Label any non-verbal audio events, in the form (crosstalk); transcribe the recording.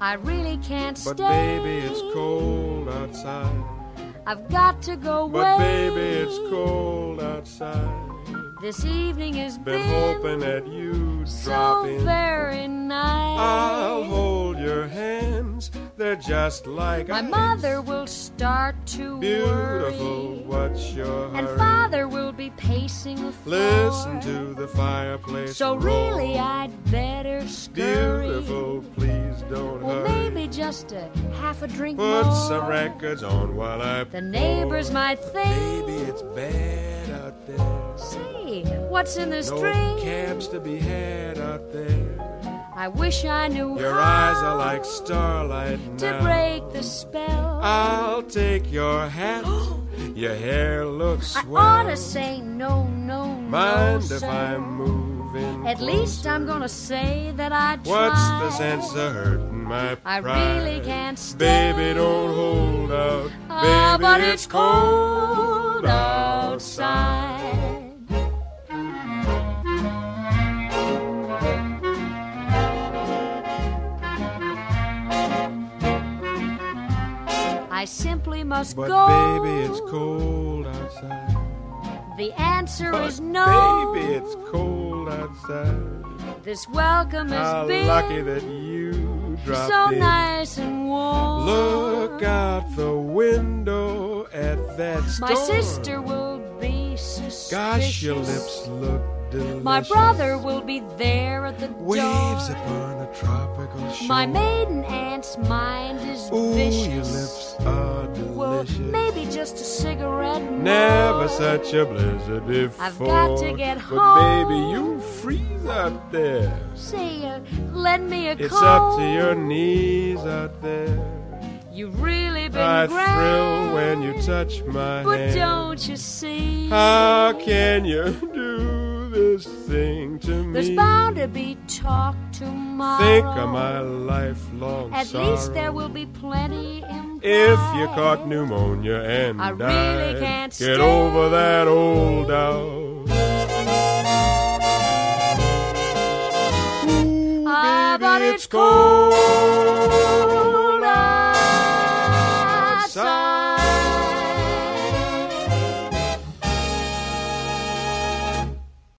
I really can't But stay. baby, it's cold outside. I've got to go away. But baby, it's cold outside. This evening has Been been hoping that you'd drop so in. very just like My ice. mother will start to Beautiful, worry, what's your and father will be pacing the floor. Listen to the fireplace. So roar. really, I'd better scurry. Beautiful, please don't Well, hurry. maybe just a half a drink Put more. some records on while I The neighbors might think. Baby, it's bad out there. Say, what's in this No drink? cabs to be had out there. I wish I knew Your how eyes are like starlight to now. break the spell. I'll take your hat. (gasps) your hair looks swell I ought to say no, no, no Mind no, if sir. I'm moving? At least I'm gonna say that I tried. What's the sense of hurting my pride? I really can't stay. Baby, don't hold out. Ah, Baby, but it's cold outside. I simply must But go. baby, it's cold outside. The answer But is no. Baby, it's cold outside. This welcome How been lucky that you dropped so in. nice and warm. Look out the window at that storm. My sister will be suspicious. Gosh, your lips look delicious. My brother will be there at the Waves door. upon a tropical shore. My maiden aunt's mind is Ooh, vicious. your lips maybe just a cigarette more. Never such a blizzard before. I've got to get But home. baby, you freeze out there. Say, uh, lend me a It's coat. up to your knees out there. You've really been I grand. thrill when you touch my But hand. don't you see? How can you (laughs) do this thing to me? There's bound to be talk tomorrow. Think of my lifelong At sorrow. least there will be plenty implied. If you caught pneumonia and I really can't get stay. over that old doubt. Ooh, Ah, baby, but it's cold